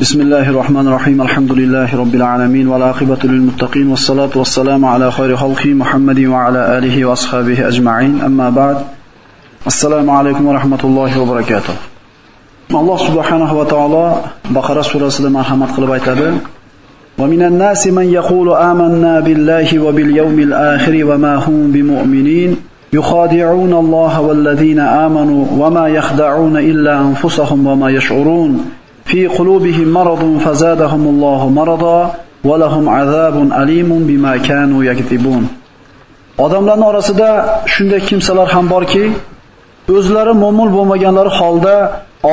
بسم الله الرحمن الرحيم الحمد لله رب العالمين والعاقبة للمتقين والصلاة والسلام على خير خلقه محمد وعلى آله وأصحابه أجمعين أما بعد السلام عليكم ورحمة الله وبركاته الله سبحانه وتعالى بقرة سورة مرحمة قلب ومن الناس من يقول آمنا بالله وباليوم الآخر وما هم بمؤمنين يخادعون الله والذين آمنوا وما يخدعون إلا أنفسهم وما يشعرون في قلوبهم مرض فزادهم الله مرضا ولهم عذاب أليم بما كانوا يكذبون Odamlarning orasida shunday kimsalar ham borki, o'zlari mo'min bo'lmaganlari holda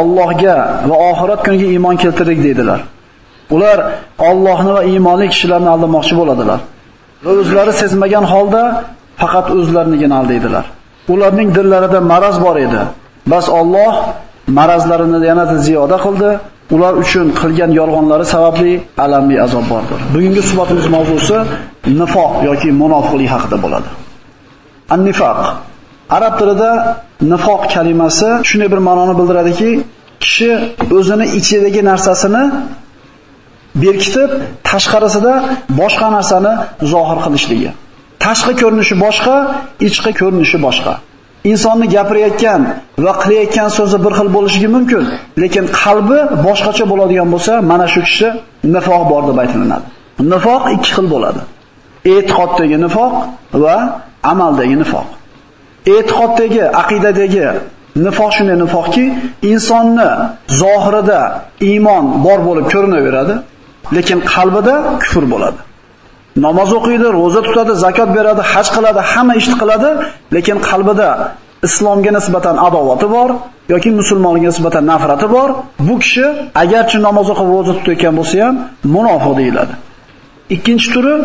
Allohga va oxirat kuniga iymon keltirdik dedilar. Ular Allohni va iymonli kishilarni aldamoqchi bo'ladilar. Va o'zlari sezmagan holda faqat o'zlarini aldaydilar. Ularning dillarida maraz bor edi. Bas Alloh marazlarini yanada ziyoda qildi ular uchun qilgan yolg'onlari sababli alamli azob bordir. Bugungi suhbatimiz mavzusi nifoq yoki munofiqlik haqida bo'ladi. An-nifoq Arab tilida nifoq kalimasi shunday bir ma'noni bildiradiki, kishi o'zini ichidagi narsasini berkitib, tashqarisida boshqa narsani zohir qilishligi. Tashqi ko'rinishi boshqa, ichki ko'rinishi boshqa. Insonni gapirayotgan va qilayotgan so'zi bir xil bo'lishi mumkin, lekin qalbi boshqacha bo'ladigan bo'lsa, mana shu kishi nifoq bor deb aytilinadi. Nifoq ikki xil bo'ladi. E'tiqoddagi nifoq va amaldagi nifoq. E'tiqoddagi, aqidadagi nifoq shunday nifoqki, insonni zohirida iymon bor bo'lib ko'rinaveradi, lekin qalbida kufr bo'ladi. Namoz o'qiydi, roza tutadi, zakot beradi, haj qiladi, hamma ishni qiladi, lekin qalbida islomga nisbatan adovati bor yoki musulmonga nisbatan nafrati bor. Bu kishi agarchi namoz o'qib roza tutayotgan bo'lsa ham munofiq deyiladi. Ikkinchi turi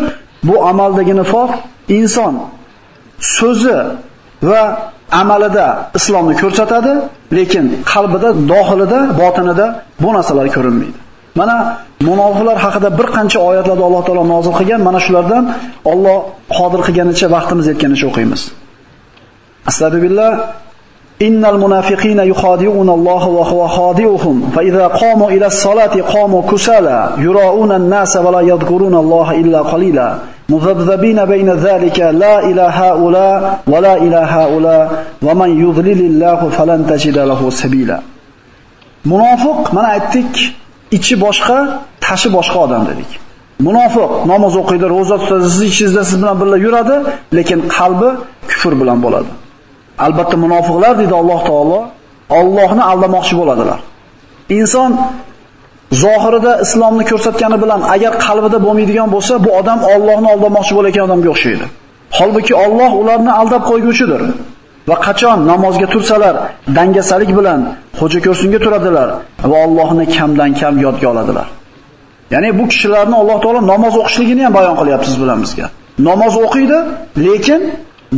bu amaldagi nifoq inson so'zi va amalida islomni ko'rsatadi, lekin qalbida, dohilida, botinida bu narsalar ko'rinmaydi. Mana munofiqlar haqida bir qancha oyatlarda Alloh taolo nozil qilgan, mana shulardan Alloh qodir qilganicha vaqtimiz yetganicha o'qiymiz. Astagfirullah Innal munafiqina yukhadi'una Alloh va huwa khadi'uhum. Fa idza qamu ila as-salati qamu kusala. Yura'una an-nasa va la yadhkuruna Alloh illa qalila. Muzabzabina bayna zalika la ilaha ula va la ilaha ula. Va man yudlilillahu falan tajida lahu sabila. Munofiq mana aytdik ichi boshqa, tashi boshqa odam dedik. Munofiq namoz o'qiydi, roza tutadi, siz ichingizda siz bilan birga yuradi, lekin qalbi kufr bilan bo'ladi. Albatta munofiqlar dedi Alloh taolo Allohni aldamoqchi bo'ladilar. Inson zohirida islomni ko'rsatgani bilan agar qalbida bo'lmaydigan bo'lsa, bu odam Allohni aldamoqchi bo'layotgan odamga o'xshaydi. Holbuki Alloh ularni aldab qo'yguvchidir. Va qachon namozga tursalar dangasalik bilan xo'ja ko'rsinga turadilar va Allohni kamdan kam yodga oladilar. Ya'ni bu kishilarni Alloh taolo namoz o'qishligini ham bayon qilyapti siz bilan bizga. Namoz o'qiydi, lekin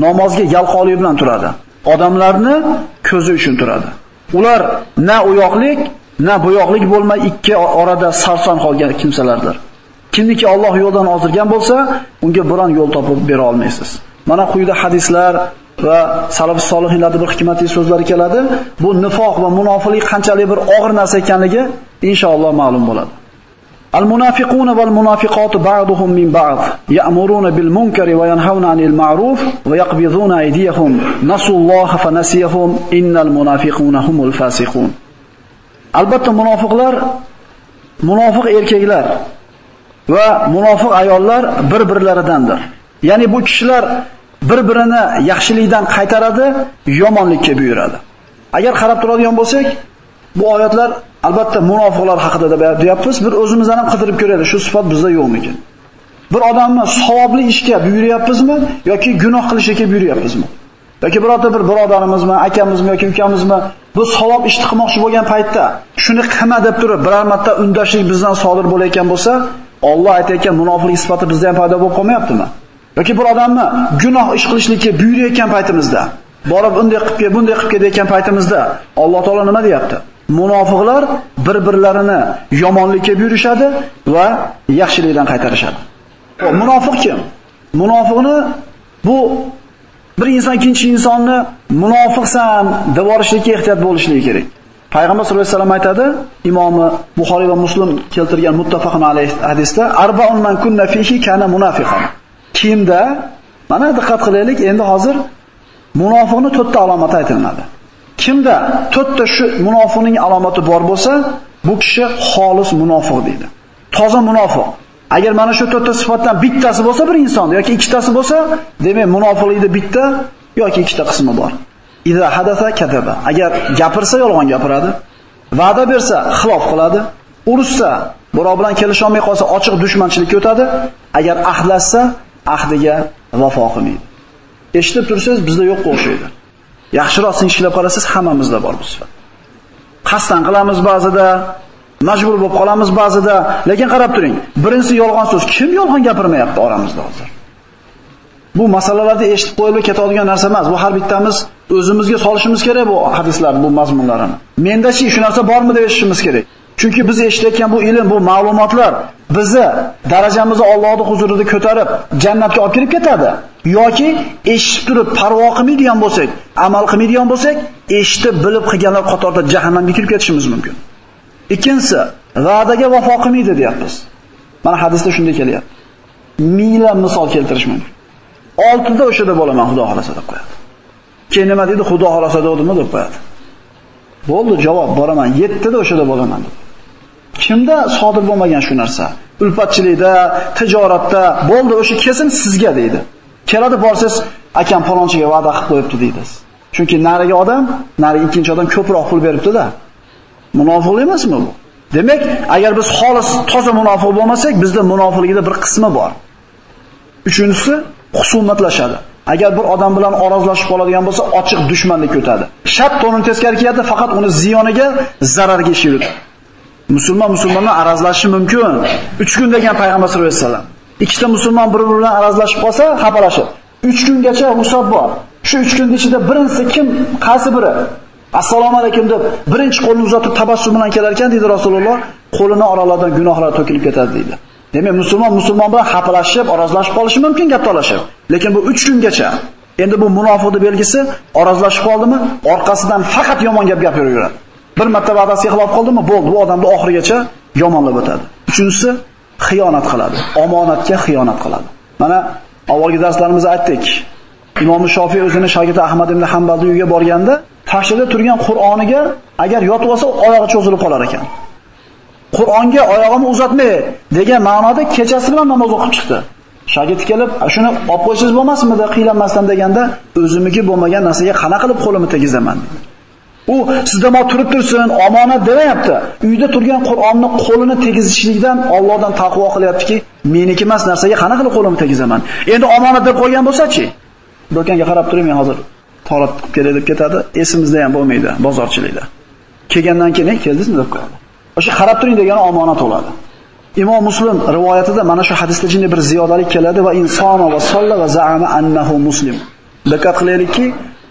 namozga yalqoqlik bilan turadi. Odamlarni ko'zi uchun turadi. Ular na uyoqlik, na buyoqlik bo'lmay ikki orada sarson qolgan kimsalardir. Kimniki Alloh yo'ldan ozdirgan bo'lsa, unga biron yo'l topib bera olmaysiz. Mana quyida hadislar va salaf solihinlarda bir hikmatli so'zlari keladi. Bu nifoq va munofiqlik qanchalik bir og'ir narsa ekanligi inshaalloh ma'lum bo'ladi. المنافقون والمنافقات بعضهم من بعض يأمرون بالمنكر وينهون عن المعروف ويقبضون أيديهم نسوا الله فنسيهم إن المنافقون هم الفاسقون albatta munofiqlar munofiq erkaklar va munofiq ayollar bir-birlaridandir. Ya'ni bu kishilar bir-birini yaxshilikdan qaytaradi, yomonlikka buyuradi. Agar qarab turadigan bo'lsak, bu oyatlar albatta munofiqlar haqida deb deyapmiz. Bir o'zimizdan ham qidirib ko'raylik, shu sifat bizda yo'qmi ekan. Bir odamni savobli ishga buyuryapmizmi yoki gunoh qilishga buyuryapmizmi? yoki birorta bir birodarimizmi, akamizmi yoki ukamizmi bu savob ishni qilmoqchi bo'lgan paytda shuni qilma deb turib biror marta undashlik bizdan sodir bo'layotgan bo'lsa, Alloh aytayotgan munofiqlik sifati bizda ham paydo bo'lib qolmayaptimi? Yoki bir odamni gunoh ish qilishlikka buyurayotgan paytimizda, borib unday qilib kel, bunday qilib kel degan paytimizda Alloh taolo nima deyapti? Munofiqlar bir-birlarini yomonlikka buyurishadi va yaxshilikdan qaytarishadi. Xo'p, munofiq kim? Munofiqni bu bir inson ikkinchi insonni munofiqsan deb yorishlikka ehtiyot bo'lishligi kerak. Payg'ambar sollallohu alayhi vasallam aytadi, imomi Buxoriy va Muslim keltirgan muttafaqun alayh hadisda, "Arba'un man kunna fihi kana munafiqan." Kimda, mana diqqat qilaylik, endi hozir munofiqni to'rtta alomati aytilmadi. Kimda to'rtta shu munofiqning alomati bor bo'lsa, bu kishi xolis munofiq deydi. Toza munofiq. Agar mana shu to'rtta sifatdan bittasi bo'lsa bir insonda yoki ikkitasi bo'lsa, demak munofiqlikda bitta yoki ikkita qismi bor. Iza hadasa kadaba. Agar gapirsa yolg'on gapiradi, va'da bersa xilof qiladi, urushsa, birov bilan kelisha olmay qolsa ochiq dushmanchilikka o'tadi, agar ahdlashsa ahdiga vafo qilmaydi. Eshitib tursangiz bizda yo'q o'xshaydi. Yaxshiroq sinchiklab qarasangiz hammamizda bor bu sifat. Qasdan qilamiz ba'zida, majbur bo'lib qolamiz ba'zida, lekin qarab turing. Birinchisi yolg'on so'z. Kim yolg'on gapirmayapti oramizda hozir? Bu masalalarni eshitib qo'yilib ketadigan narsa emas. Bu har bittamiz o'zimizga solishimiz kerak bu hadislar, bu mazmunlarini. Mendachi shu narsa bormi deb eshitishimiz kerak. Chunki biz eshitayotgan bu ilm, bu ma'lumotlar bizni darajamizni Allohning huzurida ko'tarib, jannatga olib kirib ketadi. yoki eshitib turib parvo qilmaydigan bo'lsak, amal qilmaydigan bo'lsak, eshitib bilib qilganlar qatorida jahannamga kirib ketishimiz mumkin. Ikkinchisi, va'daga vafo qilmaydi deyapmiz. Mana hadisda shunday kelyapti. Minglab misol keltirish mumkin. Oltida o'shada bo'laman, Xudo xolasa deb qo'yadi. Keyin nima deydi? Xudo xolasa deb qo'yadi. Bo'ldi, javob boraman. 7 da o'shada bo'laman deb. Kimda sodir bo'lmagan shu narsa? Ulfatchilikda, tijoratda, bo'ldi, o'sha kesim sizga deydi. Keladi borsiz, akam falonchiga va'da qilib qo'yibdi deydi. Chunki nariga odam, nari ikkinchi odam ko'proq pul beribdi-da. Munofiqlik emasmi bu? Demak, agar biz xolis toza munofiq bo'lmasak, bizda munofiqlikda bir qismi bor. Uchinchisi, husumatlashadi. Agar bir odam bilan orozlashib qoladigan bo'lsa, ochiq dushmanlik o'tadi. Shart to'nin teskari keladi, faqat uni ziyoniga, zararga ish yuritadi. Musulmon musulmonlar arazlashi mumkin. 3 kun degan payg'ambar sollallohu alayhi vasallam. Ikkita musulmon bir-biri bilan arazlashib qolsa, xapalashib. 3 kungacha ruxsat bor. Shu 3 kun ichida birinchisi kim, qaysi biri? Assalomu alaykum deb birinchi qo'lini uzatib tabassum bilan kelar ekan dedi Rasululloh, qo'lini oralaridan gunohlar to'kilib ketadi dedi. Demak, musulmon musulmon bilan xapalashib, arazlashib qolishi mumkin gap talashib. Lekin bu 3 kungacha. Endi bu munofiqning belgisi, arazlashib qoldimi, orqasidan faqat yomon gap gapiraveradi. Bir marta va'dasiga xilof qildimi, bo'ldi, bu odamni oxirigacha yomonlab o'tadi. Uchinchisi, xiyonat qiladi. Omonatga xiyonat qiladi. Mana avvalgi darslarimizda aytdik. Imom Shofiy o'zini shogirdi Ahmad ibn Hanbalning uyiga borganda, tashida turgan Qur'oniga agar yotib olsa, oyog'i cho'zilib qolar ekan. Qur'onga oyog'imni uzatmay degan ma'noda kechasi bilan namoz o'qib chiqdi. Shogird kelib, shuni olib qo'ysangiz bo'lmasmidi, qiylanmasdan deganda, o'zimiki bo'lmagan narsaga qana qilib qo'limni tegizaman dedi. U sizda mo turib tursin, omonat demayapti. Uyda turgan Qur'onni qo'lini tegizishlikdan Allohdan taqvo qilyaptiki, meniki emas narsaga qana qilib qo'limni tegizaman. Endi omonat deb qo'ygan bo'lsa-chi? Do'konga qarab turing, men hozir torat qilib kelay deb ketadi, esimizda ham bo'lmaydi bozorchilikda. Kelgandan keyin keldingizmi deb qo'yadi. O'sha qarab turing degani omonat bo'ladi. Imom Muslim rivoyatida mana shu hadisda jinni bir ziyodalik keladi va insona va solla va za'ama annahu muslim. Diqqat qilaylikki,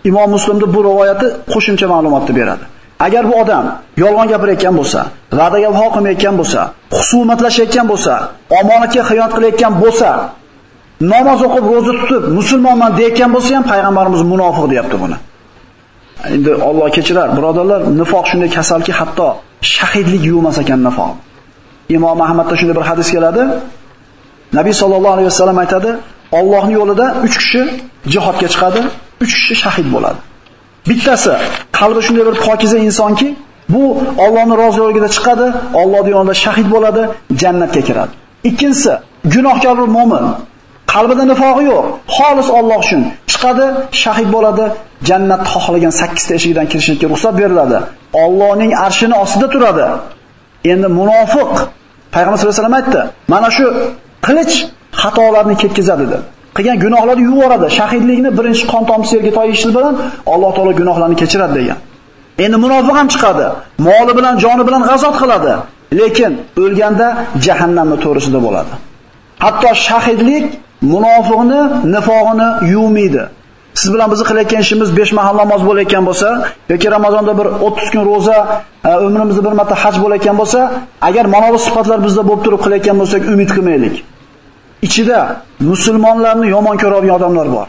Imom Muslimda bu rivoyati qo'shimcha ma'lumotni beradi. Agar bu odam yolg'on gapirayotgan bo'lsa, va'daga vafo qilmayotgan bo'lsa, husumatlashayotgan bo'lsa, omonatga xiyonat qilayotgan bo'lsa, namoz o'qib, roza tutib, musulmonman deyotgan bo'lsa ham payg'ambarimiz munofiq deyapti buni. Endi Alloh kechirar, birodarlar, nifoq shunday kasalki, hatto shahidlik yuvmas ekan nifoq. Imom Ahmadda shunday bir hadis keladi. Nabiy sallallohu alayhi vasallam aytadi, Allohning yo'lida 3 kishi jihodga chiqadi, 3 kishi shahid bo'ladi. Bittasi qalbi shunday bir pokiza insonki, bu Allohning roziyoligida chiqadi, Alloh yo'lida shahid bo'ladi, jannatga kiradi. Ikkinchisi gunohkor bir mu'min, qalbida nifoqi yo'q, xolis Alloh uchun chiqadi, shahid bo'ladi, jannat xohlagan 8 ta eshigidan kirishga ruxsat beriladi. Allohning arshini ostida turadi. Endi munofiq Payg'ambar sollallohu alayhi vasallam aytdi, mana shu qilich xatolarni ketkazadi dedi. Qilgan gunohlarni yuvoradi. Shahidlikni birinchi qon tomchisi yerga toyishi bilan Alloh taolo gunohlarni kechiradi degan. Endi munofiq ham chiqadi. Moli bilan, joni bilan g'azot qiladi. Lekin o'lganda jahannamning to'risida bo'ladi. Hatto shahidlik munofiqni nifog'ini yuvmaydi. Siz bilan bizni qilayotgan ishimiz 5 mahal namoz bo'layotgan bo'lsa, yoki Ramazonda bir 30 kun roza, e, umrimizda bir marta haj bo'layotgan bo'lsa, agar mana bu sifatlar bizda bo'lib turib qilayotgan bo'lsak, umid qilmaylik. Ichida musulmonlarni yomon ko'radigan odamlar bor.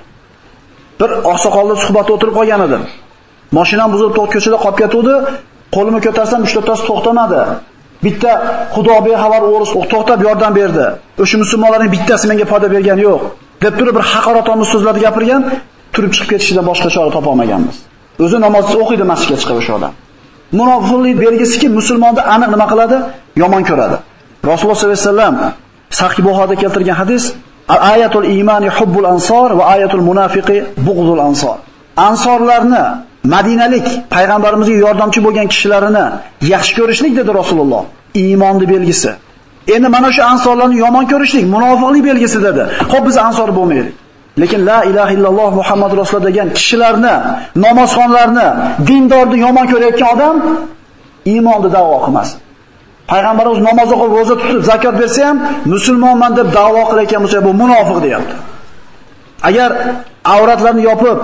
Bir oqsoqolda suhbatda o'tirib qolgan edim. Mashinam buzilib to'q ko'chada qolib ketuvdi. Qo'limni ko'tarsam 3-4tasi to'xtamadi. Bitta Xudo bexabar o'g'risi to'xtab yordam berdi. O'sha musulmonlarning bittasi menga foyda bergani yo'q. deb turib bir haqoratomuz so'zlarni gapirgan, turib chiqib ketishidan boshqa chora topa olmaganmiz. O'zi namozsiz o'qiydi masjidga chiqib o'sha odam. Munofiqlik belgisiki musulmonni aniq nima qiladi? Yomon ko'radi. Rasululloh sollallohu alayhi vasallam Sahih Buxoriyda keltirgan hadis Ayatul iymani hubbul ansor va ayatul munafiqi bughdul ansor. Ansorlarni Madinalik payg'ambarimizga yordamchi bo'lgan kishilarini yaxshi ko'rishlik dedi Rasululloh. Iymonning belgisi. Endi mana shu ansorlarni yomon ko'rishlik munofiqlik belgisi dedi. Xo'p biz ansor bo'lmaylik. Lekin la ilaha illalloh Muhammad rasululloh degan kishilarni, namozxonlarni, dindorni yomon ko'rayotgan odam iymonni da'vo qilmasin. Payg'ambarimiz namoz o'qib, roza tutib, zakot bersa ham musulmonman deb da'vo qilayotgan bo'lsa, bu munofiq deyapti. Agar avratlarni yopib,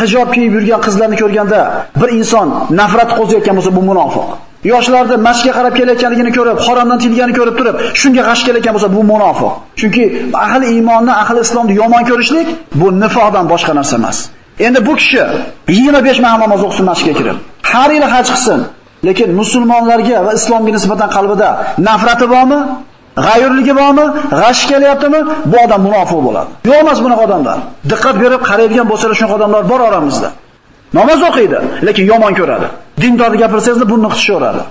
hijob kiyib yurgan qizlarni ko'rganda bir inson nafrat qo'zayotgan bo'lsa, bu munofiq. Yoshlarda mashga qarab kelayotganligini ko'rib, haromdan tiyilganini ko'rib turib, shunga g'ash kelayotgan bo'lsa, bu munofiq. Chunki ahli iymonni, ahli islomni yomon ko'rishlik bu nifoqdan boshqa narsa emas. Endi bu kishi 25 ming namoz o'qisin mashqqa kirib, har yili haj qilsin, lekin musulmonlarga va islomga nisbatan qalbida nafrati bormi? G'ayurligi bormi? G'ash kelyaptimi? Bu odam munofiq bo'ladi. Yo'q emas bunaqa odamlar. Diqqat berib qaraydigan bo'lsalar shunaqa odamlar bor oramizda. Namoz o'qiydi, lekin yomon ko'radi. Dindorni gapirsangiz buni qitishaveradi.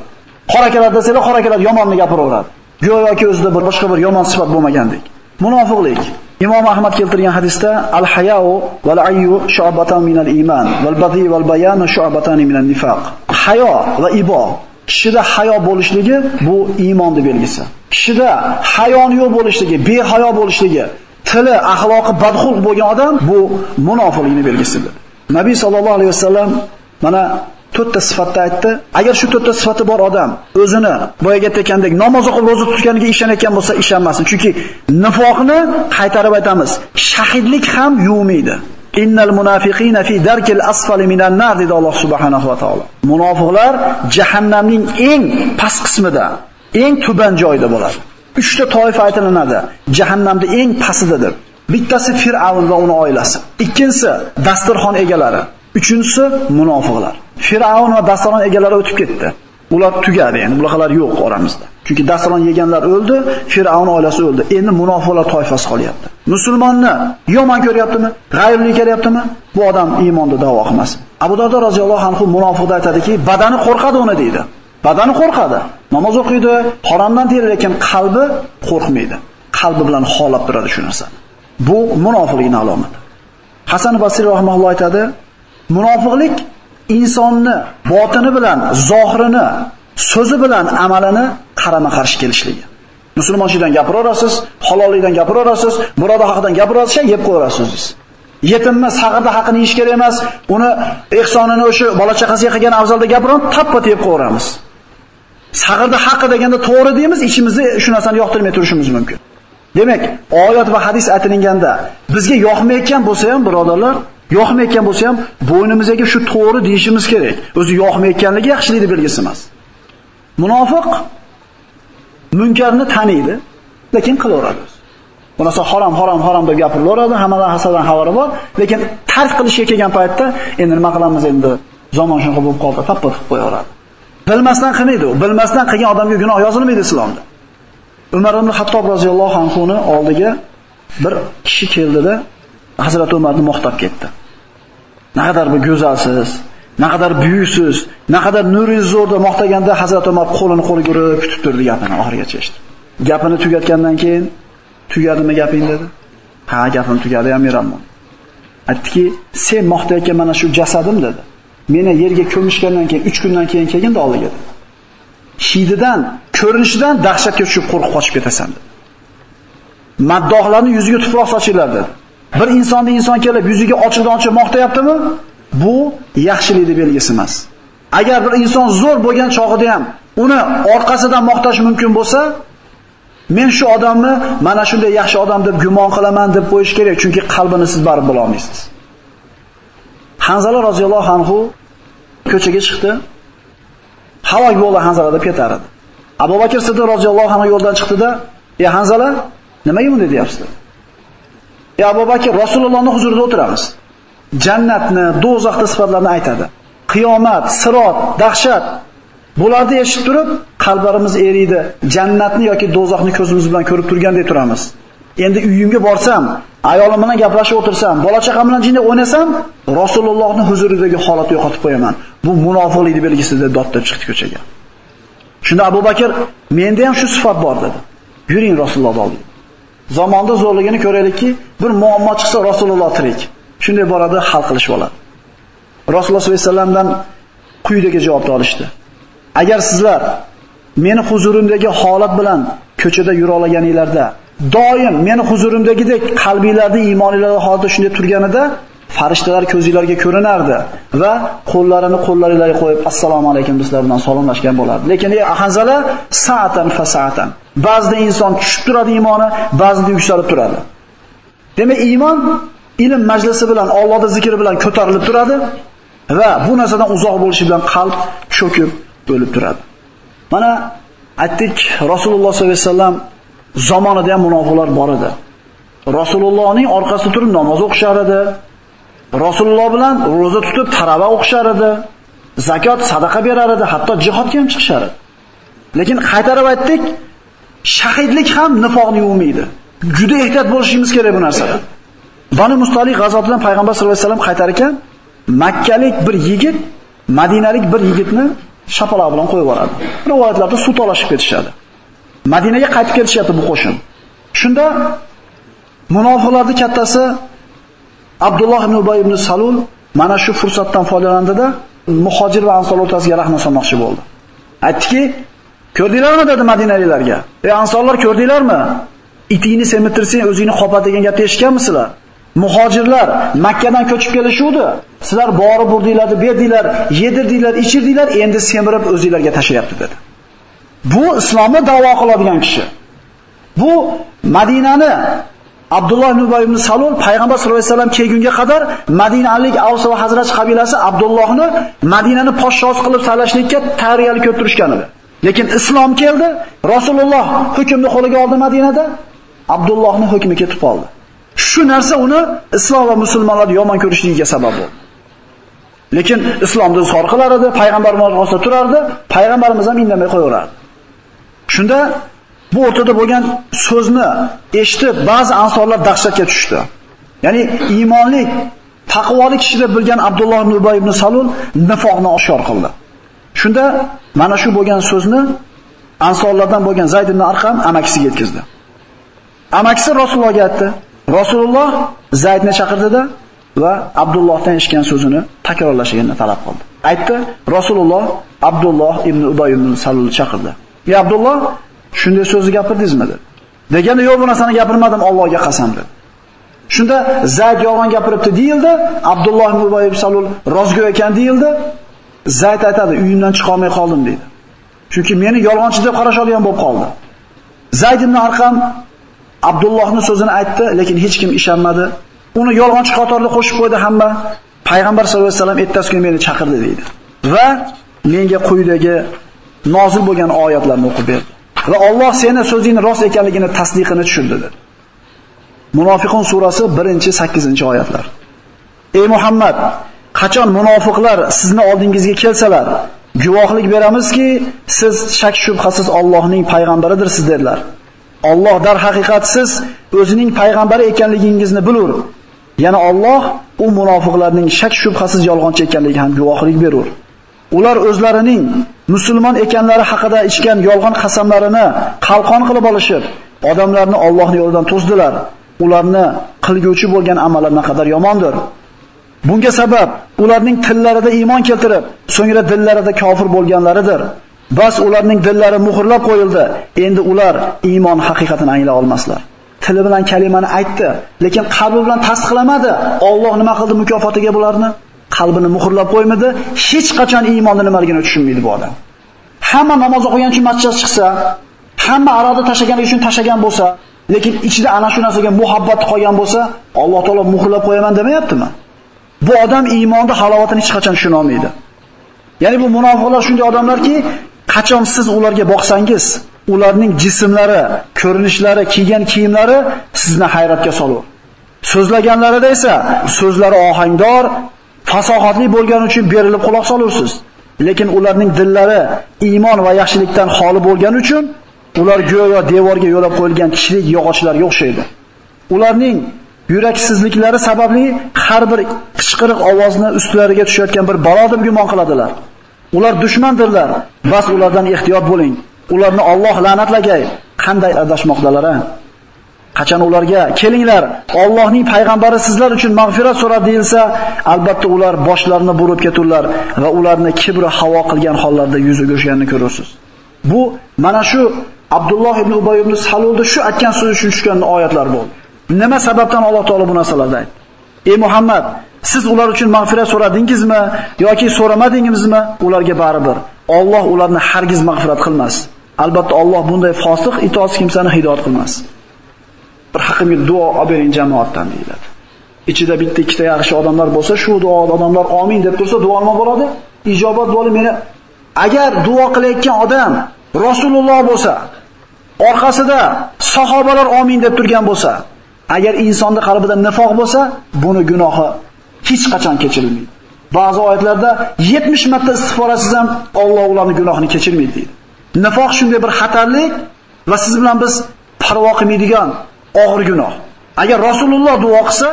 Qora keladi desangiz, qora keladi yomonni gapiraveradi. Go'yoki o'zida bir boshqa bir yomon sifat bo'lmagandek. Munofiqlik. Imom Ahmad keltirgan hadisda al-hayau val ayyu shu'batan minal iman val badhi val bayan shu'batan minan nifaq. Hayo va ibo Kishida hayo bo'lishligi bu iymonning belgisi. Kishida hayoni yo'q bo'lishligi, behayo bo'lishligi, tili, axloqi badxulq bo'lgan odam bu munofiqlikning belgisidir. Nabiy sallallohu alayhi vasallam mana to'rtta sifatni aytdi. Agar shu to'rtta sifati bor odam o'zini boyaga aytgandek namoz o'qib roza tutganiga ishonayotgan bo'lsa, ishonmasin. Chunki nifoqni qaytarib aytamiz. Shahidlik ham yuvmaydi. Innal munafiqina fi darkil asfali minan nar dedi Alloh subhanahu va taolo. Munofiqlar jahannamning eng past qismida, eng tuban joyida bo'ladi. Uchta toifa aytilinadi. Jahannamda eng pastidadir. Bittasi Fir'avn va uning oilasi. Ikkinchisi dasturxon egalari. Uchinchisi munofiqlar. Fir'avn va Dastaron egalari o'tib ketdi. Ular tugadi, ya'ni bularlar yo'q oramizda. Chunki Dastaron yeganlar o'ldi, Fir'avn oilasi o'ldi. Endi munofiqlar toifasi qolyapti. Musulmonni yomon ko'ryaptimi? G'ayrli kelyaptimi? Bu odam iymonda da'vo qilmas. Abu Dardo roziyallohu anhu munofiqda aytadiki, badani qo'rqadi uni deydi. Badani qo'rqadi. Namoz o'qiydi, haromdan tiyiladi, lekin qalbi qo'rqmaydi. Qalbi bilan xolab turadi shu narsani. Bu munofiqlikning alomati. Hasan Basri rahimahulloh aytadi, munofiqlik insonni botini bilan zohirini, so'zi bilan amalini qarama-qarshi kelishligi. Musulmonchidan gapiraverasiz, halollikdan gapiraverasiz, birodar haqidan gapiraverasiz, yeb qo'yaverasiz. Yetimma sag'irda haqini yeyish kerak emas, uni ehsonini o'sha bola chaqasiga qilgan afzalda gapirib, tappa yeb qo'yaveramiz. Sag'irda haqqi deganda to'g'ri deymiz, ichimizda shu narsani yoqtirmay turishimiz mumkin. Demak, oyat va hadis aytilganda bizga yoqmayotgan bo'lsa ham birodarlar, yoqmayotgan bo'lsa ham bo'ynimizga shu to'g'ri deyishimiz kerak. O'zi yoqmayotganligi yaxshilikni belgisi emas. Munofiq munkarni taniydi, lekin qilaveradi. bunarsa harom, harom, harom deb gapiraveradi, hammadan hasadan xabari bor, lekin tark qilishga kelgan paytda endi nima qilamiz endi? Zamon shunaqa bo'lib qoldi, tappa qilib qo'yaveradi. Bilmasdan qilmaydi u. Bilmasdan qilgan odamga gunoh yozilmaydi islomda. Umar ibn Hattob roziyallohu anhu ni oldiga bir kishi keldida Hazrat Umarni maqtab ketdi. Naqadar bu go'zalsiz, naqadar buyuksiz, naqadar nuringiz zo'r deb maqtaganda Hazrat Umar qo'lini qo'liga urib kutib turdi gapini oxirigacha eshitdi. Gapini tugatgandan keyin tugadimi gaping dedi. Ha, gapim tugadi, amiramon. Aytdiki, sen maqtayotgan mana shu jasadim dedi. Meni yerga ko'mishgandan keyin 3 kundan keyin kelganda oldiga dedi. Hididan, ko'rinishidan dahshatga tushib qo'rqib qochib ketasan dedi. Maddohlarning yuziga tuproq sochinglar dedi. Bir insonni inson kelib yuziga ochiqdan ochiq maqtayaptimi? Bu yaxshilikni belgisi emas. Agar bir inson zo'r bo'lgan chog'ida ham uni orqasidan maqtash mumkin bo'lsa, men shu odamni mana shunday yaxshi odam deb gumon qilaman deb qo'yish kerak, chunki qalbini siz barib bila olmaysiz. Hanzala roziyallohu anhu ko'chaga chiqdi. Havo yo'li Hanzala deb ketardi. Abu Bakr Siddiq roziyallohu anhu yo'ldan chiqdi-da, "Ey Hanzala, nimaga bunday deyapsiz?" Ya Abu Bakr, Rasulullohning huzurida o'tiramiz. Jannatni, do'zaxni sifatlarini aytadi. Qiyomat, sirot, dahshat. Bularni eshitib turib, qalblarimiz eriydi. Jannatni yoki do'zaxni ko'zimiz bilan ko'rib turgandek turamiz. Endi uyimga borsam, ayolim bilan gaplashib o'tirsam, bola chaqam bilan jinni o'ynasam, Rasulullohning huzuridagi holatni yo'qotib qo'yaman. Bu munofiqlik belgisi deb dodda chiqdi ko'chaga. Shunda Abu Bakr, menda ham shu sifat bor dedi. Yuring Rasulullohga oldiga. Zamonda zo'rligini ko'raylikki, bir muammo chiqsa Rasululloh tirik. Shunday borada hal qilish bo'ladi. Rasululloh sollallohu alayhi vasallamdan quyidagi javobni olishdi. Agar sizlar meni huzurimdagi holat bilan ko'chada yura olganinglarda, doim meni huzurimdagidek qalbingizda iymoningizda holda shunday turganida farishtalar ko'zingizlarga ko'rinardi va qo'llarini qo'llaringizga qo'yib assalomu alaykum bizlar bilan salomlashgan bo'lardi. Lekin ey ahanzala sa'atan fa sa'atan. Ba'zida inson tushib turadi iymoni, ba'zida yuksalib turadi. Demak, iymon ilm majlisi bilan, Allohning zikri bilan ko'tarilib turadi va bu narsadan uzoq bo'lishi bilan qalb cho'kib o'lib turadi. Mana aytdik, Rasululloh sollallohu alayhi vasallam zamonida ham munofiqlar bor edi. Rasulullohning orqasida turib namoz o'qishar edi. Rasululloh bilan roza tutib tarava o'qishar edi. Zakot, sadaqa berar edi, hatto jihodga ham chiqishar edi. Lekin qaytarib aytdik, shahidlik ham nifoqni yuvmaydi. Juda ehtiyot bo'lishimiz kerak bu narsada. Bani Mustalik g'azotidan payg'ambar sollallohu alayhi vasallam qaytar ekan, Makkalik bir yigit Madinalik bir yigitni shapaloq bilan qo'yib yuboradi. Rivoyatlarda suv tolashib ketishadi. Madinaga qaytib kelishyapti bu qo'shin. Shunda munofiqlarning kattasi Abdulloh ibn Ubay ibn Salul mana shu fursatdan foydalandida muhojir va ansor o'rtasiga rahna solmoqchi bo'ldi. Aytdiki, ko'rdinglarmi dedi Madinaliklarga. Ey ansorlar ko'rdinglarmi? Itingni semirtirsang o'zingni qopat degan gapni eshitganmisizlar? Muhojirlar Makkadan ko'chib kelishuvdi. Sizlar borib burdinglarni berdinglar, yedirdinglar, ichirdinglar, endi semirib o'zingizlarga tashlayapti dedi. Bu islomni da'vo qiladigan kishi. Bu Madinani Abdulloh ibn Ubay ibn Salul payg'ambar sollallohu alayhi vasallam kelgunga qadar Madinalik Avs va Hazraj qabilasi Abdullohni Madinani podshosi qilib saylashlikka tayyorgarlik ko'rib turishgan edi. Lekin islom keldi, Rasululloh hukmni qo'liga oldi Madinada, Abdullohning hukmi ketib qoldi. Shu narsa uni islom va musulmonlarni yomon ko'rishligiga sabab bo'ldi. Lekin islomni izhor qilar edi, payg'ambarimiz orqasida turardi, payg'ambarimiz ham indamay qo'yaverardi. Shunda bu o'rtada bo'lgan so'zni eshitib ba'zi ansorlar dahshatga tushdi. Ya'ni iymonli, taqvoli kishilar bilgan Abdulloh ibn Ubay ibn Salul nifoqni oshkor qildi. Shunda mana shu bo'lgan so'zni ansorlardan bo'lgan Zayd ibn Arqam amakisiga yetkazdi. Amakisi Rasulullohga aytdi. Rasululloh Zaydni chaqirdida va Abdullohdan eshitgan so'zini takrorlashini talab qildi. Aytdi, Rasululloh Abdulloh ibn Ubay ibn Salul chaqirdi. "Ey Abdulloh, shunday so'zni gapirdingizmi?" dedi. Deganda, "Yo'q, bu narsani gapirmadim, Allohga qasam" dedi. Shunda Zayd yolg'on gapiribdi deyildi, Abdulloh ibn Ubay ibn Salul rozgo'y ekan deyildi. Zayd aytadi, "Uyimdan chiqa olmay qoldim" dedi. Chunki meni yolg'onchi deb qarashadigan bo'lib qoldi. Zayd ibn Arqam Abdullohning so'zini aytdi, lekin hech kim ishonmadi. Uni yolg'onchi qatorida qo'shib qo'ydi hamma. Payg'ambar sollallohu alayhi vasallam ertasi kuni meni chaqirdi dedi. Va menga quyidagi nozil bo'lgan oyatlarni o'qib berdi. Va Alloh seni so'zingni rost ekanligini tasdiqini tushirdi dedi. Munofiqun surasi 1-8 oyatlar. Ey Muhammad, qachon munofiqlar sizni oldingizga kelsalar, guvohlik beramizki, siz shak shubhasiz Allohning payg'ambaridirsiz dedilar. Alloh dar haqiqat siz o'zining payg'ambari ekanligingizni bilur. Yana Alloh u munofiqlarning shak shubhasiz yolg'onchi ekanligiga ham guvohlik berur. Ular o'zlarining musulmon ekanlari haqida ichgan yolg'on qasamlarini qalqon qilib olishib, odamlarni Allohning yo'lidan to'sdilar. Ularni qilguvchi bo'lgan amallar naqadar yomondir. Bunga sabab ularning tillarida iymon keltirib, so'ngra dillarida kofir bo'lganlaridir. Bas ularning dillari muhrlab qo'yildi. Endi ular iymon haqiqatini angla olmaslar. Tili bilan kalimani aytdi, lekin qalbi bilan tasdiqlamadi. Alloh nima qildi mukofotiga bularni? Qalbini muhrlab qo'ymadi. Hech qachon iymonni nimaligini tushunmaydi bu odam. Hamma namoz o'qigan uchun masjidga chiqsa, hamma aroqni tashagan uchun tashagan bo'lsa, lekin ichida ana shu narsaga muhabbat qolgan bo'lsa, Alloh taolo muhrlab qo'yaman demayaptimi? Bu odam iymonda halovatini hech qachon tushuna olmaydi. Ya'ni bu munofiqlar shunday odamlarki, qachon siz ularga boqsangiz, ularning jismlari, ko'rinishlari, kiygan kiyimlari sizni hayratga solur. So'zlaganlarida esa so'zlari ohangdor, fasohatli bo'lgani uchun berilib quloq solursiz. lekin ularning dillari iymon va yaxshilikdan xoli bo'lgani uchun ular go'yo devorga yo'lab qo'yilgan kishilik yog'ochlarga o'xshaydi. Ularning yuraksizliklari sababli har bir qichqiriq ovozni ustlariga tushayotgan bir balo deb gumon qiladilar. Ular dushmandirlar. Bas ulardan ehtiyot bo'ling. Ularni Alloh la'natlagay. Qanday adashmoqdalar a? Qachon ularga kelinglar, Allohning payg'ambari sizlar uchun mag'firat so'radi deyilsa, albatta ular boshlarini burib keturlar va ularni kibri havo qilgan hollarda yuz o'girishganini ko'rasiz. Bu mana shu Abdulloh ibn Ubay ibn Salulda shu aytgan so'zi uchun tushgan oyatlar bo'ldi. Nima sababdan Alloh taolo bu narsalarni aytdi? Ey Muhammad, siz ular uchun mag'firat so'radingizmi yoki so'ramadingizmi? Ularga baribir. Alloh ularni hargiz mag'firat qilmas. Albatta Alloh bunday fosiq itoat kimsani hidoyat qilmas. Bir haqimga duo olib bering jamoatdan deyiladi. Ichida bitta ikkita yaxshi odamlar bo'lsa, shu duo odamlar amin deb tursa, duo nima bo'ladi? Ijobat bo'lib meni agar duo qilayotgan odam Rasululloh bo'lsa, orqasida sahobalar amin deb turgan bo'lsa, agar insonning qalbida nifoq bo'lsa, buni gunohi hech qachon kechirilmaydi. Ba'zi oyatlarda 70 marta istig'forasiz ham Alloh ularning gunohini kechirmaydi deydi. Nifoq shunday bir xatarlik va siz bilan biz parvo qilmaydigan og'ir gunoh. Agar Rasululloh duo qilsa,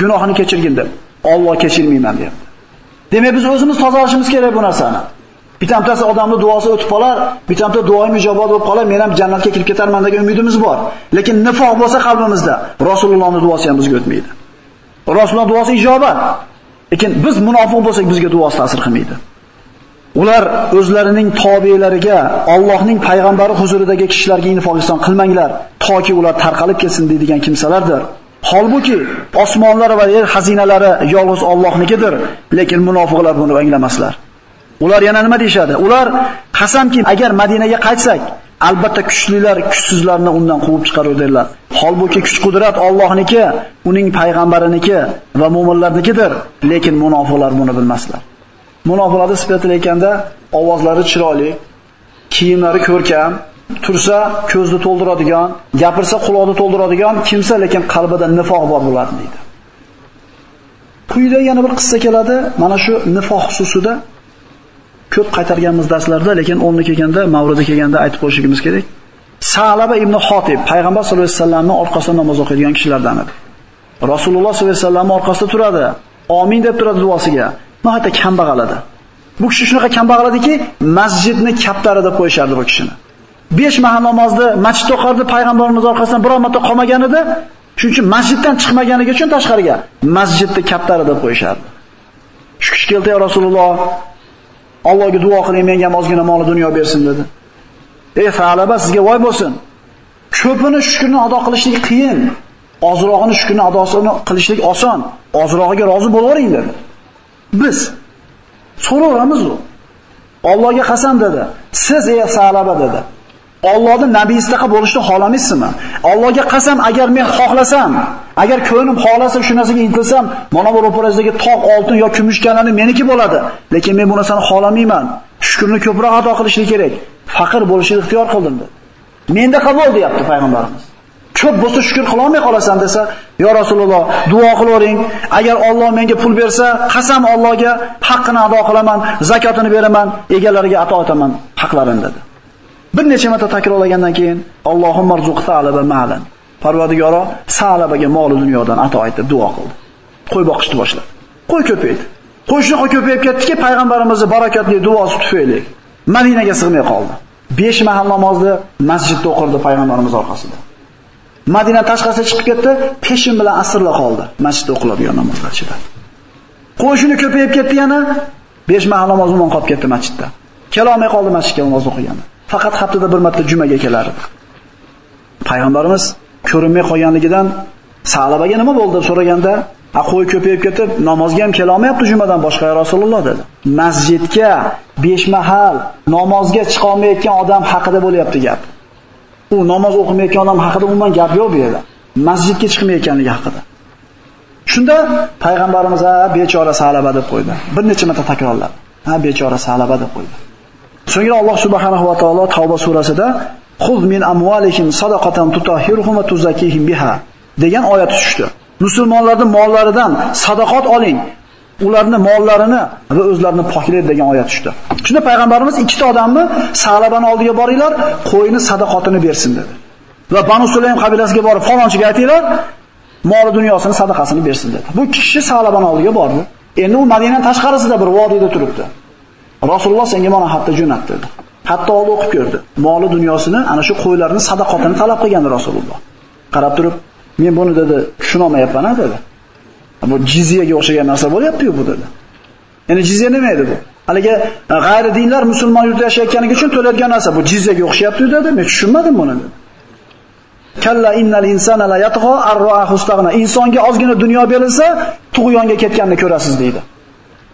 gunohini kechirgin deb, Alloh kechirmayman deyapti. Demak, biz o'zimiz tozalashimiz kerak bu narsani. Bittasi odamni duosi o'tib qolar, bittasi duoim ijobat bo'lib qolar, men ham jannatga kirib ketarman degan umidimiz bor. Lekin nifoq bo'lsa qalbimizda, Rasulullohning duosi ham bizga o'tmaydi. Rasululloh duosi ijobat. Lekin biz munofiq bo'lsak, bizga duosi ta'sir qilmaydi. Ular o'zlarining tobiylariga Allohning payg'ambari huzuridagi kishilarga infoqiston qilmanglar, toki ular tarqalib ketsin deydigan kimsalardir. Holbuki osmonlar va yer xazinalari yolg'iz Allohnikidir, lekin munofiqlar buni anglamaslar. Ular yana nima deyshadi? Ular qasamki, agar Madinaga qaytsak, albatta kuchlilar kuchsizlarni undan quvib chiqarur derlar. Holbuki kuch-qudrat Allohniki, uning payg'ambariniki va mu'minlarnikidir, lekin munofiqlar buni bilmaslar. Munofiqlarni sifatlayotganda ovozlari chiroyli, kiyimlari ko'rkam, tursa ko'zni to'ldiradigan, gapirsa quloqni to'ldiradigan kimsa, lekin qalbida nifoq bor bo'ladi deydi. Quyida yana bir qissa keladi, mana shu nifoq xususida ko'p qaytarganmiz darslarda, lekin o'rni kelganda, mavrida kelganda aytib qo'yishimiz kerak. Salaba ibn Xotib payg'ambar sollallohu alayhi vasallamning orqasida namoz o'qiydigan kishilardan edi. Rasululloh sollallohu alayhi vasallamning orqasida turadi. Amin deb turadi duosiga. Nihoyatda kambag'al edi. Bu kishi shunaqa kambag'al ediki, masjidni kaptari deb qo'yishardi bu kishini. 5 mahal namozni masjidda o'qardi, payg'ambarimiz orqasidan biror marta qolmagan edi. Shuning uchun masjiddan chiqmaganligi uchun tashqariga masjidni kaptari deb qo'yishardi. Shu kishi keldi, Rasululloh Allohga duo qiling, menga ham ozgina mol dunyo bersin dedi. Ey Salaba, sizga voy bo'lsin. Ko'pini shukrni ado qilishlik qiyin. Ozrog'ini shukrni adosini qilishlik oson. Ozrog'iga rozi bo'lavering dedi. Biz so'raveramiz u. Allohga qasam dedi. Siz ey Salaba dedi. Allohning nabiyisiga bo'lishni xohlamaysizmi? Allohga qasam, agar men xohlasam, agar ko'nim xolasa shu narsaga intilsam, mana bu ro'parasidagi tog' oltin yo kumush kalani meniki bo'ladi. Lekin men bu narsani xolamayman. Shukrni ko'proq ado qilishni kerak. Faqir bo'lishni ixtiyor qildim dedi. Menda qabul deyapti payg'ambarimiz. Ko'p bo'lsa shukr qila olmay qolasan desa, "Yo Rasululloh, duo qilavering. Agar Alloh menga pul bersa, qasam Allohga haqqini ado qilaman, zakotini beraman, egalariga ato etaman haqlarini" dedi. Bir necha marta takrorlagandan keyin Allohumma rzuq salaba malan. Parvardigoro salabaga mol dunyodan ato etib duo qildi. Qo'y boqishni boshladi. Qo'y ko'paydi. Qo'y shunaqa ko'payib ketdiki, payg'ambarimizning barakatli duosi tufayli Madinaga sig'may qoldi. 5 mahal namozni masjidda o'qirdi payg'ambarimiz orqasida. Madina tashqarisiga chiqib ketdi, peshin bilan asrla qoldi masjidda o'qiladigan namozlar ichida. Qo'y shuni ko'payib ketdi yana 5 mahal namoz umon qolib ketdi masjidda. Kelolmay qoldi masjidga namoz o'qigani. faqat haftada bir marta jumaga kelardi. Payg'ambarimiz ko'rinmay qolganligidan Salabaga nima bo'ldi deb so'raganda, "A qo'y ko'payib ketib, namozga ham kela olmayapti jumadan boshqa ya Rasululloh" dedi. Masjidga 5 mahal namozga chiqa olmayotgan odam haqida bo'lyapti gap. U namoz o'qimayotgan odam haqida umuman gap yo'q bu yerda. Masjidga chiqmayotganligi haqida. Shunda payg'ambarimiz ha bechora Salaba deb qo'ydi. Bir necha marta takrorladi. Ha bechora Salaba deb qo'ydi. So'ngra Alloh subhanahu va taolo Tavba surasida "Xuz min amwalihim sadaqatan tutahhiruhum va tuzakkihim biha" degan oyat tushdi. Musulmonlarning mollaridan sadaqat oling. ularni mollarini va o'zlarini poklaydi degan oyat tushdi. Shunda payg'ambarimiz ikkita odamni Salabani oldiga boringlar, qo'yini sadaqatini bersin dedi. Va Banu Sulaym qabilasiga borib, falonchiga aytinglar, moli dunyosini sadaqasini bersin dedi. Bu kishi Salabani oldiga bordi. Endi u Madina tashqarisida bir vodiyda turibdi. Rasululloh senga mana xatni jo'natdi dedi. Hatto Alloh o'qib ko'rdi. Moli dunyosini, ana shu qo'ylarning sadaqatini talab qilgan Rasululloh. Qarab turib, men buni dedi, tushunolmayapman dedi. Bu jizyaga o'xshagan narsa bo'lyapti-yu bu dedi. Ya'ni jizya nima edi bu? Haligi e, g'ayri dinlar musulmon yurtda yashayotganligi uchun to'laydigan narsa bu jizyaga o'xshayapti dedi. Men tushunmadim buni dedi. Kalla innal insana la yatgha ar-ra'ahu istaghna. Insonga ozgina dunyo berilsa, tug'yonga ketganini ko'rasiz deydi.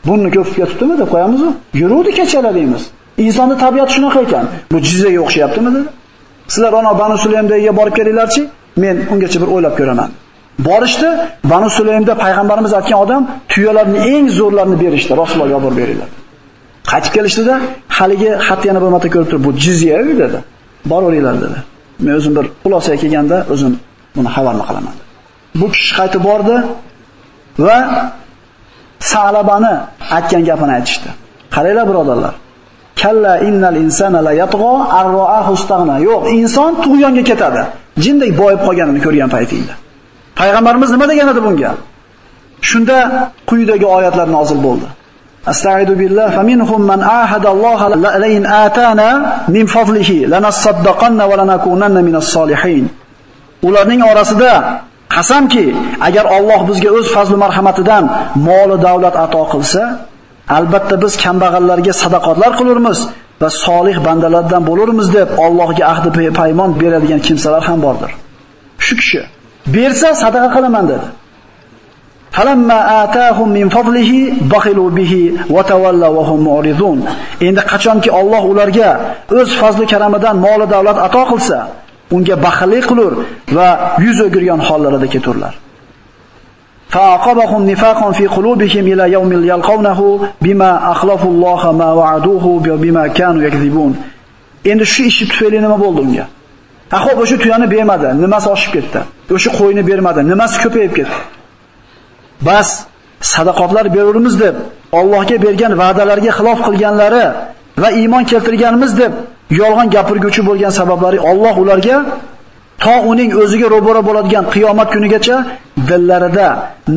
Bunni ko'pga tutdimi deb qo'yamiz-ku. Yuruvdi kechalar deymiz. Insonning tabiati shunaqa ekan. Bu jizyaga o'xshayaptimi dedi. Sizlar ana Banu Sulaymdaga borib kelinglarchi, men ungacha bir o'ylab ko'raman. Borishdi, Banu Sulaymda payg'ambarimiz aytgan odam tuyalarning eng zo'rlarini berishdi, Rasululloh yubor beringlar. Qaytib kelishdida, haligi xat yana bir marta ko'rib turib, bu jizya dedi. Boraveringlar dedi. Men o'zim bir xulosaga kelganda o'zim buni xabarni qilaman. Bu kishi qaytib bordi va Salabani aytgan gapini aytishdi. Qaranglar birodarlar. Kalla innal insana la yatgha arra'ahu istaghna. Yo'q, inson tug'yonga ketadi. Jindek boyib qolganini ko'rgan paytingda. Payg'ambarimiz nima degan edi bunga? Shunda quyidagi oyatlar nozil bo'ldi. Astagfiru billah faminhum man ahada Alloh lain atana min fadlihi lanasaddaqanna va lanakunanna minas solihin. Ularning orasida qasamki, agar Alloh bizga o'z fazli marhamatidan mol va davlat ato qilsa, albatta biz kambag'allarga sadaqotlar qilurmiz va solih bandalardan bo'lurmiz deb Allohga ahdi paymon beradigan kimsalar ham bordir. Shu kishi bersa sadaqa qilaman dedi. Falamma atahum min fadlihi bakhilu bihi wa tawalla wa hum mu'ridun. Endi qachonki Alloh ularga o'z fazli karamidan mol davlat ato qilsa, unga baxillik qilur va yuz o'girgan hollarida keturlar. فعاقبهم نفاقا في قلوبهم إلى يوم يلقونه بما أخلفوا الله ما وعدوه بما كانوا يكذبون endi shu ishi tufayli nima bo'ldi unga ha xo'p o'sha tuyani bermadi nimasi oshib ketdi o'sha qo'yni bermadi nimasi ko'payib ketdi bas sadaqotlar berurmiz deb Allohga bergan va'dalarga xilof qilganlari va iymon keltirganmiz deb yolg'on gapirguvchi bo'lgan sabablari Alloh ularga to uning o'ziga ro'bara bo'ladigan qiyomat kunigacha dillarida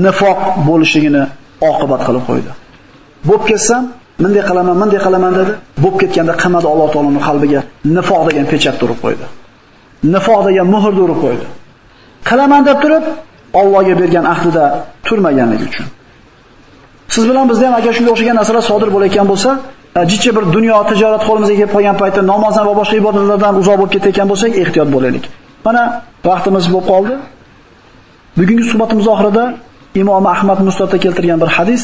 nifoq bo'lishligini oqibat qilib qo'ydi. Bo'p ketsam, bunday qilaman, bunday qilaman dedi. Bo'p ketganda qilmadi Alloh taoloning qalbiga nifoq degan pechat turib qo'ydi. Nifoq degan muhr turib qo'ydi. Qilaman deb turib, Allohga bergan ahdida turmaganligi uchun. Siz bilan bizda ham agar shunga o'xshagan narsalar sodir bo'layotgan bo'lsa, e, jichcha bir dunyo tijorat qo'limizga kelib qolgan paytda namozdan va boshqa ibodatlardan uzoq bo'lib ketayotgan bo'lsak, ehtiyot bo'laylik. Mana vaqtimiz bo'lib qoldi. Bugungi suhbatimiz oxirida Imom Ahmad Musnadda keltirgan bir hadis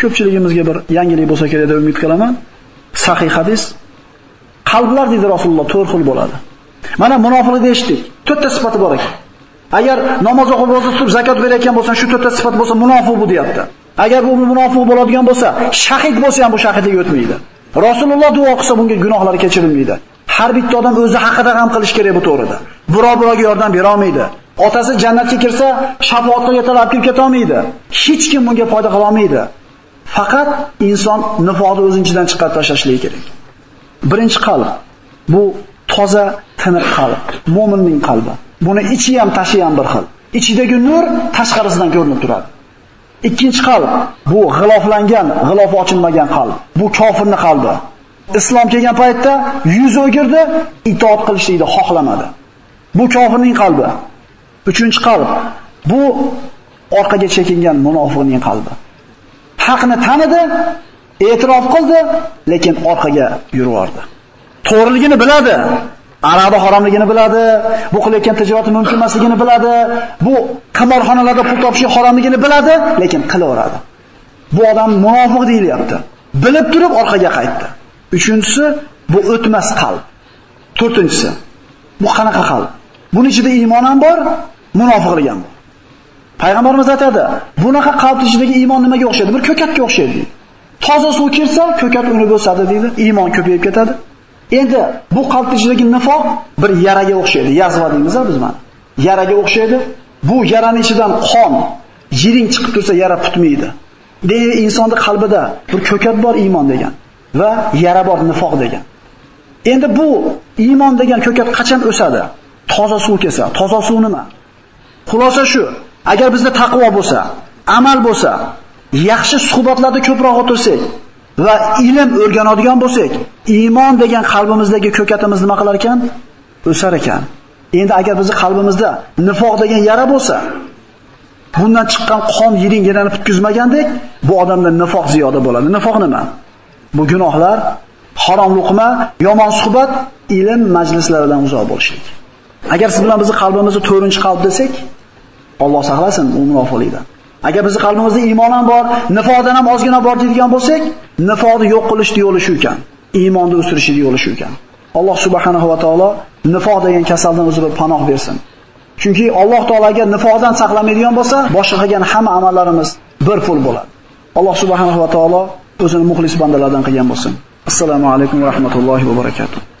ko'pchiligimizga bir yangilik bo'lsa kerak deb umid qilaman. Sahih hadis. Qalblar dedi Rasululloh to'rt xil bo'ladi. Mana munofiqlik eshitdik. To'rtta sifati bor ekan. Agar namoz o'qib roza tutib zakot berayotgan bo'lsa, shu to'rtta sifat bo'lsa munofiq bu deyapti. Agar bu munofiq bo'ladigan bo'lsa, shahid bo'lsa ham bu shahidlik o'tmaydi. Rasululloh duo qilsa bunga gunohlari kechirilmaydi. Har bitta odam o'zi haqida ham qilish kerak bu to'g'rida. Birov birovga yordam bera olmaydi. Otasi jannatga kirsa, shafoat yetalab kelib keta olmaydi. Hech kim bunga foyda qila olmaydi. Faqat inson nifoqni o'zinchidan chiqarib tashlashligi kerak. Birinchi qalb bu toza, tiniq qalb, mo'minning qalbi. Buni ichi ham, tashi ham bir xil. Ichidagi nur tashqarisidan ko'rinib turadi. Ikkinchi qalb bu g'iloflangan, g'ilofi ochilmagan qalb. Bu kofirning qalbi. Islom kelgan paytda yuz o'girdi, itoat qilishlikni xohlamadi. Bu kofirning qalbi. Uchinchi qalb bu orqaga chekingan munofiqning qalbi. Haqni tanidi, e'tirof qildi, lekin orqaga yuraverdi. To'g'riligini biladi, aroqni haromligini biladi, bu qilayotgan tijorati mumkin emasligini biladi, bu qimorxonalarda pul topish haromligini biladi, lekin qilaveradi. Bu odam munofiq deyilyapti. Bilib turib orqaga qaytdi. Uchinchisi bu o'tmas qalb. To'rtinchisi bu qanaqa qalb? Buning ichida iymon ham bor, munofiqlik ham bor. Payg'ambarimiz aytadi, bunaqa qalb ichidagi iymon nimaga o'xshaydi? Bir ko'katga o'xshaydi. Toza suv kirsa, ko'kat uni o'sadi deydi, iymon ko'payib ketadi. Endi bu qalb ichidagi nifoq bir yaraga o'xshaydi. Yazva deymiz biz mana. Yaraga o'xshaydi. Bu yaraning ichidan qon, yiring chiqib tursa yara putmaydi. degan insonning qalbida bir ko'kat bor iymon degan va yara bor nifoq degan. Endi bu iymon degan ko'kat qachon o'sadi? Toza suv kelsa, toza suv nima? Xulosa shu, agar bizda taqvo bo'lsa, amal bo'lsa, yaxshi suhbatlarda ko'proq o'tirsak va ilm o'rganadigan bo'lsak, iymon degan qalbimizdagi ko'katimiz nima qilar ekan? O'sar ekan. Endi agar bizning qalbimizda nifoq degan yara bo'lsa, bundan chiqqan qon yiringini putkizmagandek, bu odamda nifoq ziyoda bo'ladi. Nifoq nima? Bu gunohlar, harom luqma, yomon suhbat, ilm majlislaridan uzoq bo'lishlik. Agar siz bilan bizning qalbimizni 4-qalb desak, Alloh saqlasin u munofiqlikdan. Agar bizning qalbimizda iymon ham bor, nifoqdan ham ozgina bor deydigan bo'lsak, nifoqni yo'q qilishni yo'li shu ekan. Iymonni o'stirishni yo'li shu ekan. Alloh subhanahu va taolo nifoq degan kasaldan o'zi panoh bersin. Chunki Alloh taolaga nifoqdan saqlamaydigan bo'lsa, boshqa qilgan hamma amallarimiz bir pul bo'ladi. Alloh subhanahu va taolo o'zini muxlis bandalardan qilgan bo'lsin. Assalomu alaykum va rahmatullohi va barakatuh.